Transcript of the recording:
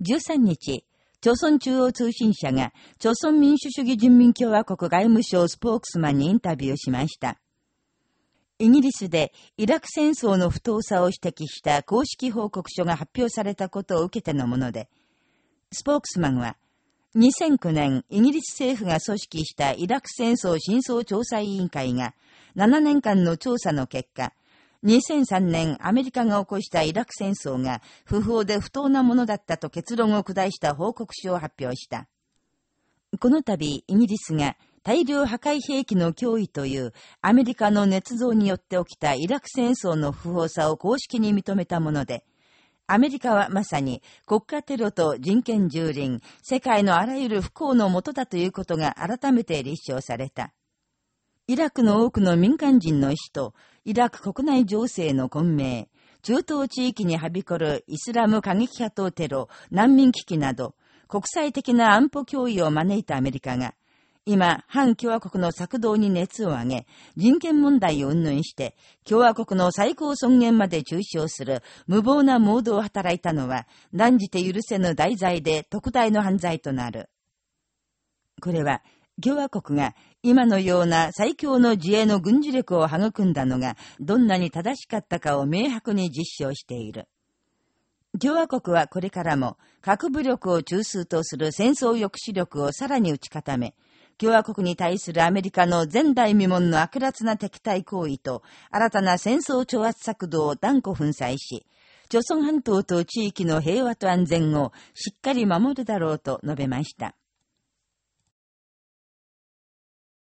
13日、朝鮮中央通信社が、朝鮮民主主義人民共和国外務省スポークスマンにインタビューしました。イギリスでイラク戦争の不当さを指摘した公式報告書が発表されたことを受けてのもので、スポークスマンは、2009年、イギリス政府が組織したイラク戦争真相調査委員会が、7年間の調査の結果、2003年アメリカが起こしたイラク戦争が不法で不当なものだったと結論を下した報告書を発表した。この度、イギリスが大量破壊兵器の脅威というアメリカの捏造によって起きたイラク戦争の不法さを公式に認めたもので、アメリカはまさに国家テロと人権蹂躙、世界のあらゆる不幸のもとだということが改めて立証された。イラクの多くの民間人の死と、イラク国内情勢の混迷、中東地域にはびこるイスラム過激派とテロ、難民危機など、国際的な安保脅威を招いたアメリカが、今、反共和国の策動に熱を上げ、人権問題を云々して、共和国の最高尊厳まで中傷する無謀なモードを働いたのは、断じて許せぬ大罪で特大の犯罪となる。これは、共和国が今のような最強の自衛の軍事力を育んだのがどんなに正しかったかを明白に実証している。共和国はこれからも核武力を中枢とする戦争抑止力をさらに打ち固め、共和国に対するアメリカの前代未聞の悪辣な敵対行為と、新たな戦争挑発策動を断固粉砕し、朝鮮半島と地域の平和と安全をしっかり守るだろうと述べました。